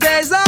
those days.